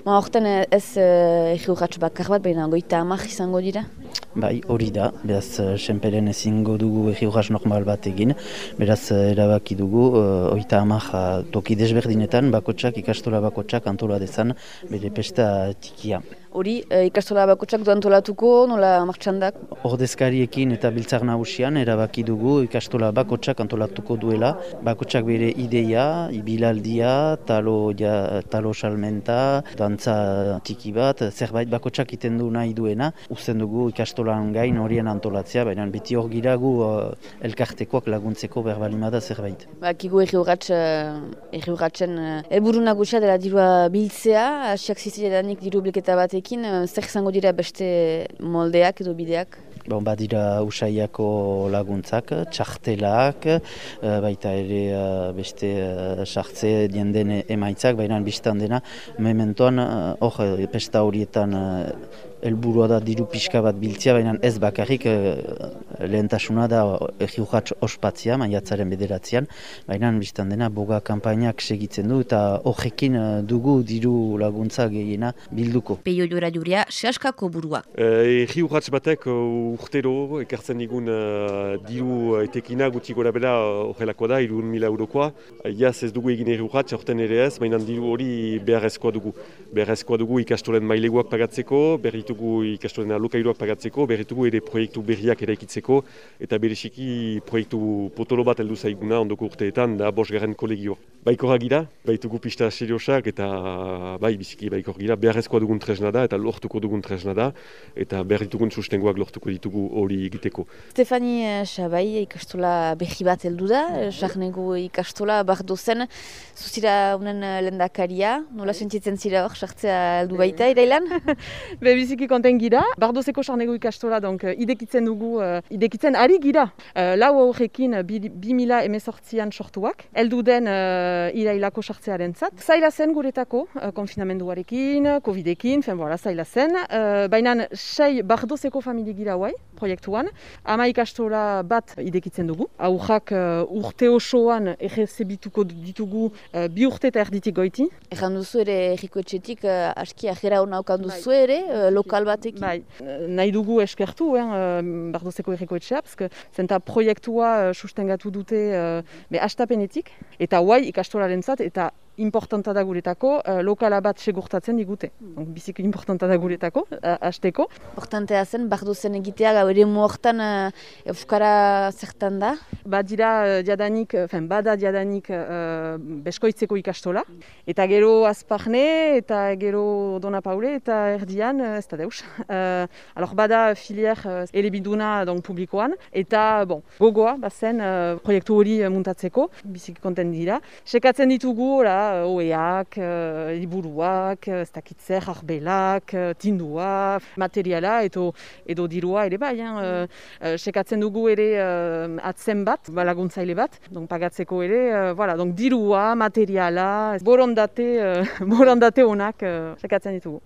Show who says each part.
Speaker 1: Ma horten ez egi urratx bakar bat, baina goita amak izango dira?
Speaker 2: Bai, hori da, beraz, senperen ezingo dugu egi urratx normal bat egin, beraz, erabaki dugu, uh, oita amak toki desberdinetan, bakotsak, ikastola bakotsak antola dezan, bere pesta tikia.
Speaker 1: Hori, e, ikastola bakotsak du antolatuko, nola martxandak?
Speaker 2: Ordezkariekin eta biltzar nagusian erabaki dugu ikastola bakotsak antolatuko duela. Bakotsak bere ideia, ibilaldia, talo, ja, talo salmenta, dantza tiki bat, zerbait bakotsak iten du nahi duena. Uzen dugu ikastolan gain horien antolatzea, baina beti hor giragu uh, elkartekoak laguntzeko berbalimada zerbait.
Speaker 1: Bakigu erri urratx, erri urratxen elburu nagusia dela dirua biltzea, asiak zizidanik diru bilketa bat ekin, zer izango dira beste moldeak edo bideak?
Speaker 2: Bon, badira usaiako laguntzak, txartelak, baita ere beste sartze dienden emaitzak, baina biztan dena, mementoan, hor, pesta horietan helburua da diru pixka bat biltzia, baina ez bakarrik lehentasuna da egiuhatz ospatzia, maiatzaren bederatzean, baina biztan dena boga kampainak segitzen du eta horrekin dugu diru laguntza gehiena bilduko.
Speaker 1: Peio jora juria, sehaskako burua.
Speaker 3: Egiuhatz batek urtero ekartzen digun diru etekina gutxi gora bera horrelako da, irun mila eurokoa. Iaz ez dugu egin egiuhatz, horten ere ez, baina diru hori beharrezkoa dugu. Beharrezkoa dugu ikastolen maileguak pagatzeko, berritu berritugu ikastoren alokairuak pagatzeko, berritugu ere proiektu berriak eraikitzeko, eta bereziki proiektu potolo bat heldu zaiguna ondoko urteetan da bosgarren kolegioa. Baikor gira, baitugu pista seriosak eta bai biziki baikor gira, beharrezkoa dugun tresna da eta lortuko dugun tresna da, eta berritugun sustengoak lortuko ditugu hori egiteko.
Speaker 1: Stefani Xabai ikastola berri bat heldu da, sarnego ikastola bardo zen, zuzira unen lendakaria, nola sentitzen zira hor, sartzea heldu baita, irailan?
Speaker 4: Be biziki konten gira, bardozeko sarnego ikastola, donc idekitzen dugu, uh, idekitzen ari gira. Uh, lau horrekin bi, bi mila emezortzian sortuak, heldu den uh, irailako sartzearen zat. Zaila zen guretako, uh, konfinamenduarekin, covidekin, fen bora, zaila zen. Uh, Baina sei bardozeko famili gira guai, proiektuan. Ama ikastola bat idekitzen dugu. Aurrak uh, urte osoan errezebituko ditugu uh, bi urte eta erditik goiti.
Speaker 1: Egan duzu ere erriko etxetik uh, aski ahera hona okan duzu ere, uh, lokal batekin?
Speaker 4: Bai, nahi dugu eskertu, eh, bardozeko erriko etxea, zenta proiektua uh, sustengatu dute uh, be astapenetik, eta guai ikastolaren zat, eta importanta da guretako, uh, lokala bat segurtatzen digute. Mm. Biziki importanta da guretako, hasteko.
Speaker 1: Hortantea zen, bardo zen egitea, gau ere muortan uh, Euskara zertan da?
Speaker 4: Badira uh, diadanik, fen, bada diadanik uh, beskoitzeko ikastola, eta gero azparne, eta gero Dona Paule, eta erdian, uh, ez da deus. Uh, alor bada filier uh, elebiduna donc, publikoan, eta bon, gogoa, bazen, uh, proiektu hori muntatzeko, biziki konten dira. Sekatzen ditugu, la, oeak, uh, liburuak, ez dakitzer, arbelak, tindua, materiala edo, edo dirua ere bai. Uh, uh, sekatzen dugu ere uh, atzen bat, laguntzaile bat, donc pagatzeko ere, uh, voilà, donc dirua, materiala, borondate, uh, borondate onak uh, sekatzen ditugu.